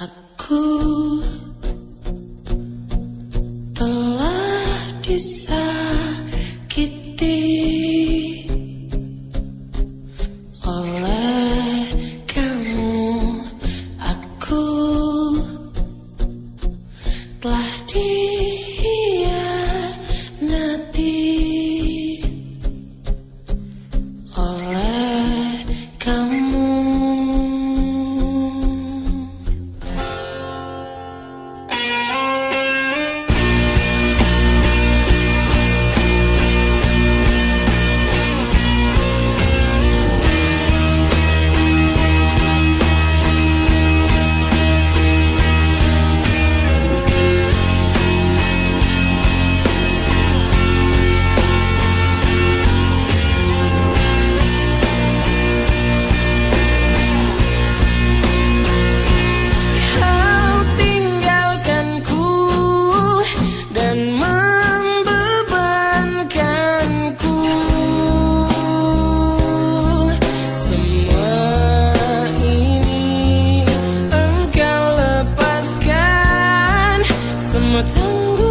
Aku telah disakiti oleh kamu. Aku 怎么疼过？